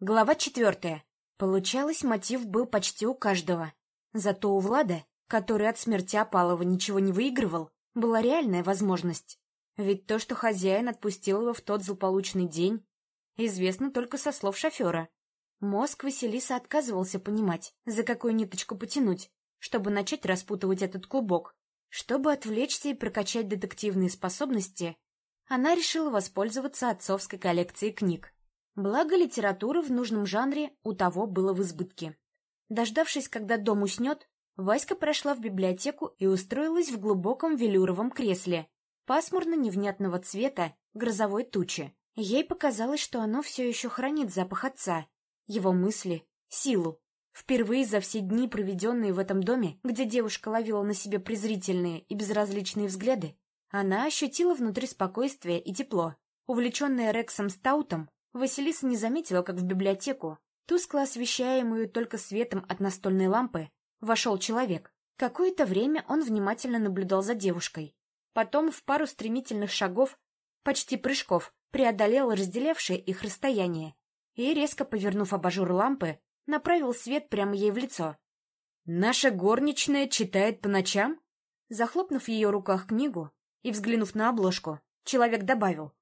Глава четвертая. Получалось, мотив был почти у каждого. Зато у Влада, который от смерти Апалова ничего не выигрывал, была реальная возможность. Ведь то, что хозяин отпустил его в тот злополучный день, известно только со слов шофера. Мозг Василиса отказывался понимать, за какую ниточку потянуть, чтобы начать распутывать этот клубок. Чтобы отвлечься и прокачать детективные способности, она решила воспользоваться отцовской коллекцией книг. Благо, литературы в нужном жанре у того было в избытке. Дождавшись, когда дом уснет, Васька прошла в библиотеку и устроилась в глубоком велюровом кресле, пасмурно-невнятного цвета, грозовой тучи. Ей показалось, что оно все еще хранит запах отца, его мысли, силу. Впервые за все дни, проведенные в этом доме, где девушка ловила на себе презрительные и безразличные взгляды, она ощутила внутри спокойствие и тепло. Увлеченная Рексом Стаутом, Василиса не заметила, как в библиотеку, тускло освещаемую только светом от настольной лампы, вошел человек. Какое-то время он внимательно наблюдал за девушкой. Потом в пару стремительных шагов, почти прыжков, преодолел разделявшее их расстояние и, резко повернув абажур лампы, направил свет прямо ей в лицо. «Наша горничная читает по ночам?» Захлопнув в ее руках книгу и взглянув на обложку, человек добавил.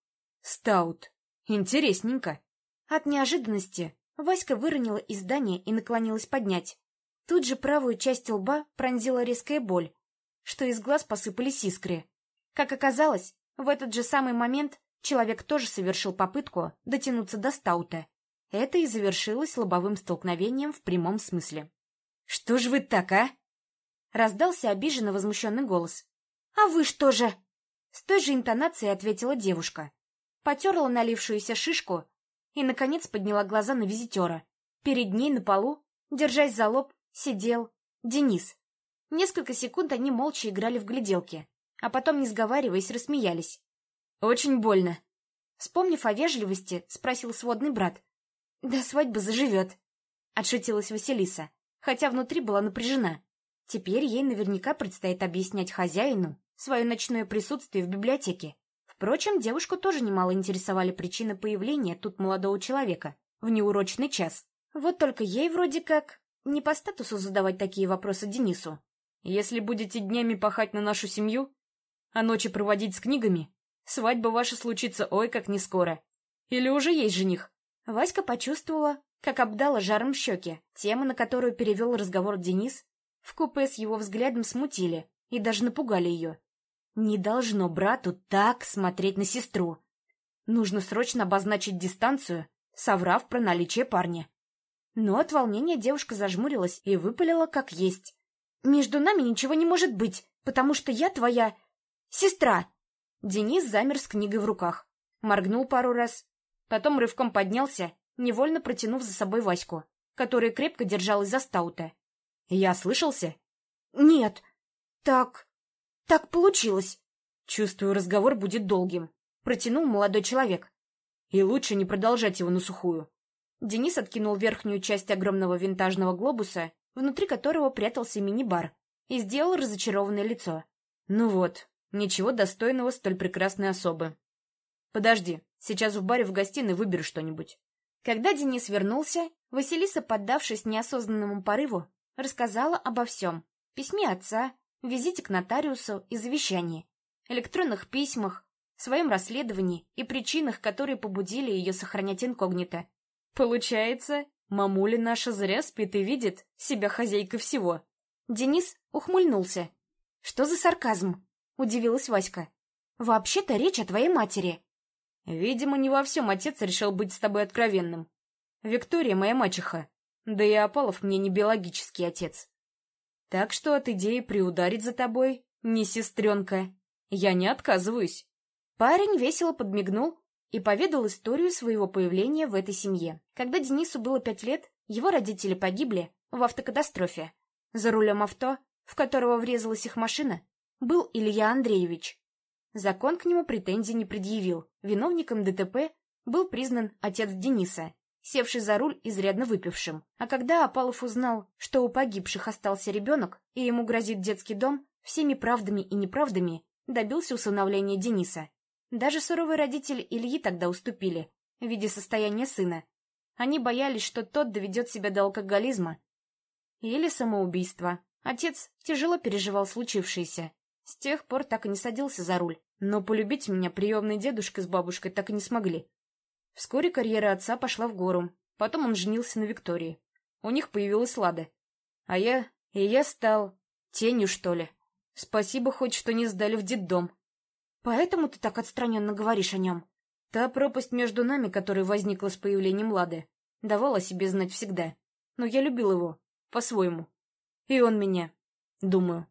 «Стаут. Интересненько». От неожиданности Васька выронила издание и наклонилась поднять. Тут же правую часть лба пронзила резкая боль, что из глаз посыпались искры. Как оказалось, в этот же самый момент человек тоже совершил попытку дотянуться до Стаута. Это и завершилось лобовым столкновением в прямом смысле. «Что ж вы так, а?» Раздался обиженно возмущенный голос. «А вы что же?» С той же интонацией ответила девушка. Потерла налившуюся шишку и, наконец, подняла глаза на визитера. Перед ней на полу, держась за лоб, сидел Денис. Несколько секунд они молча играли в гляделки, а потом, не сговариваясь, рассмеялись. «Очень больно». Вспомнив о вежливости, спросил сводный брат. До свадьбы заживет, — отшутилась Василиса, хотя внутри была напряжена. Теперь ей наверняка предстоит объяснять хозяину свое ночное присутствие в библиотеке. Впрочем, девушку тоже немало интересовали причины появления тут молодого человека в неурочный час. Вот только ей вроде как не по статусу задавать такие вопросы Денису. «Если будете днями пахать на нашу семью, а ночи проводить с книгами, свадьба ваша случится ой как не скоро. Или уже есть жених?» Васька почувствовала, как обдала жаром щеки. Тема, на которую перевел разговор Денис, в купе с его взглядом смутили и даже напугали ее. Не должно брату так смотреть на сестру. Нужно срочно обозначить дистанцию, соврав про наличие парня. Но от волнения девушка зажмурилась и выпалила как есть. «Между нами ничего не может быть, потому что я твоя... сестра!» Денис замер с книгой в руках. Моргнул пару раз, Потом рывком поднялся, невольно протянув за собой Ваську, которая крепко держалась за стаута. «Я слышался?» «Нет. Так... так получилось». «Чувствую, разговор будет долгим», — протянул молодой человек. «И лучше не продолжать его на сухую». Денис откинул верхнюю часть огромного винтажного глобуса, внутри которого прятался мини-бар, и сделал разочарованное лицо. «Ну вот, ничего достойного столь прекрасной особы». «Подожди, Сейчас в баре в гостиной выберу что-нибудь. Когда Денис вернулся, Василиса, поддавшись неосознанному порыву, рассказала обо всем. Письме отца, визите к нотариусу и завещании, электронных письмах, своем расследовании и причинах, которые побудили ее сохранять инкогнито. Получается, мамуля наша зря спит и видит себя хозяйкой всего. Денис ухмыльнулся. «Что за сарказм?» — удивилась Васька. «Вообще-то речь о твоей матери». Видимо, не во всем отец решил быть с тобой откровенным. Виктория моя мачеха, да и Апалов мне не биологический отец. Так что от идеи приударить за тобой, не сестренка, я не отказываюсь. Парень весело подмигнул и поведал историю своего появления в этой семье. Когда Денису было пять лет, его родители погибли в автокатастрофе. За рулем авто, в которого врезалась их машина, был Илья Андреевич, Закон к нему претензий не предъявил. Виновником ДТП был признан отец Дениса, севший за руль изрядно выпившим. А когда Апалов узнал, что у погибших остался ребенок и ему грозит детский дом, всеми правдами и неправдами добился усыновления Дениса. Даже суровые родители Ильи тогда уступили, в виде состояния сына. Они боялись, что тот доведет себя до алкоголизма или самоубийства. Отец тяжело переживал случившееся. С тех пор так и не садился за руль. Но полюбить меня приемный дедушка с бабушкой так и не смогли. Вскоре карьера отца пошла в гору. Потом он женился на Виктории. У них появилась Лада. А я... И я стал... Тенью, что ли. Спасибо хоть, что не сдали в детдом. Поэтому ты так отстраненно говоришь о нем? Та пропасть между нами, которая возникла с появлением Лады, давала себе знать всегда. Но я любил его. По-своему. И он меня. Думаю.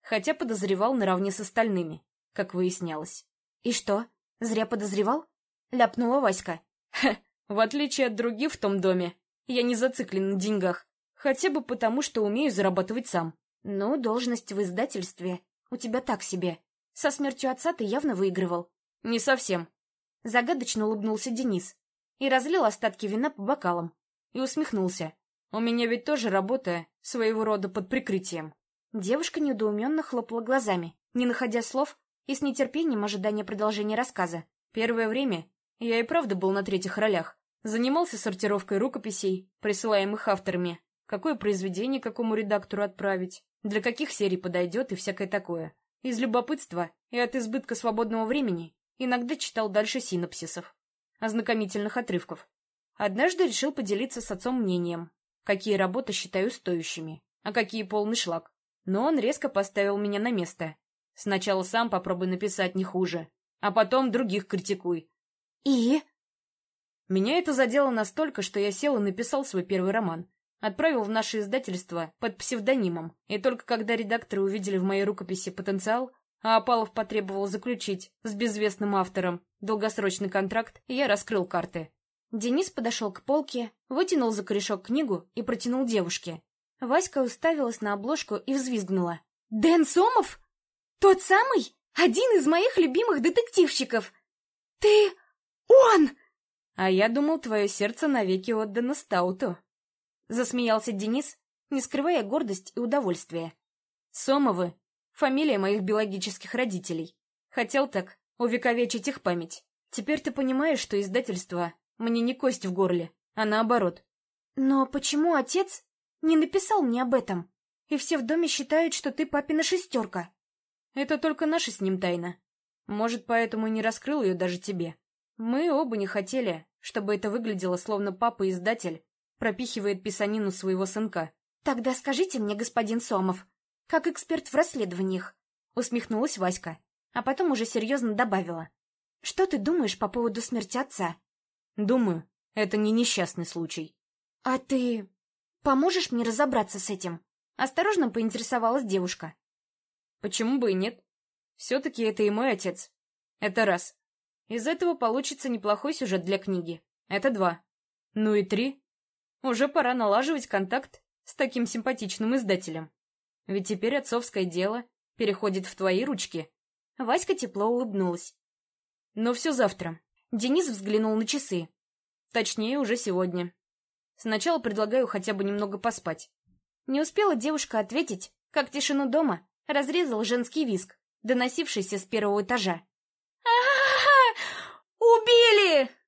Хотя подозревал наравне с остальными, как выяснялось. И что, зря подозревал? Ляпнула Васька. Ха, в отличие от других в том доме, я не зациклен на деньгах. Хотя бы потому, что умею зарабатывать сам. Ну, должность в издательстве у тебя так себе. Со смертью отца ты явно выигрывал. Не совсем. Загадочно улыбнулся Денис и разлил остатки вина по бокалам. И усмехнулся. У меня ведь тоже работа своего рода под прикрытием. Девушка недоуменно хлопала глазами, не находя слов и с нетерпением ожидания продолжения рассказа. Первое время я и правда был на третьих ролях. Занимался сортировкой рукописей, присылаемых авторами, какое произведение какому редактору отправить, для каких серий подойдет и всякое такое. Из любопытства и от избытка свободного времени иногда читал дальше синопсисов, ознакомительных отрывков. Однажды решил поделиться с отцом мнением, какие работы считаю стоящими, а какие полный шлак. Но он резко поставил меня на место. Сначала сам попробуй написать не хуже, а потом других критикуй. И? Меня это задело настолько, что я сел и написал свой первый роман. Отправил в наше издательство под псевдонимом, и только когда редакторы увидели в моей рукописи потенциал, а Апалов потребовал заключить с безвестным автором долгосрочный контракт, я раскрыл карты. Денис подошел к полке, вытянул за корешок книгу и протянул девушке. Васька уставилась на обложку и взвизгнула. «Дэн Сомов? Тот самый? Один из моих любимых детективщиков! Ты... он!» «А я думал, твое сердце навеки отдано Стауту», Засмеялся Денис, не скрывая гордость и удовольствие. Сомовы — фамилия моих биологических родителей. Хотел так увековечить их память. Теперь ты понимаешь, что издательство мне не кость в горле, а наоборот. Но почему отец не написал мне об этом? И все в доме считают, что ты папина шестерка. Это только наша с ним тайна. Может, поэтому и не раскрыл ее даже тебе. Мы оба не хотели, чтобы это выглядело, словно папа-издатель пропихивает писанину своего сынка. «Тогда скажите мне, господин Сомов, как эксперт в расследованиях», — усмехнулась Васька, а потом уже серьезно добавила. «Что ты думаешь по поводу смерти отца?» «Думаю, это не несчастный случай». «А ты поможешь мне разобраться с этим?» Осторожно поинтересовалась девушка. «Почему бы и нет? Все-таки это и мой отец. Это раз. Из этого получится неплохой сюжет для книги. Это два. Ну и три. Уже пора налаживать контакт с таким симпатичным издателем. Ведь теперь отцовское дело переходит в твои ручки. Васька тепло улыбнулась. Но все завтра. Денис взглянул на часы. Точнее, уже сегодня. Сначала предлагаю хотя бы немного поспать. Не успела девушка ответить, как тишину дома разрезал женский визг, доносившийся с первого этажа. Убили!»